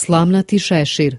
Slamnati šešir.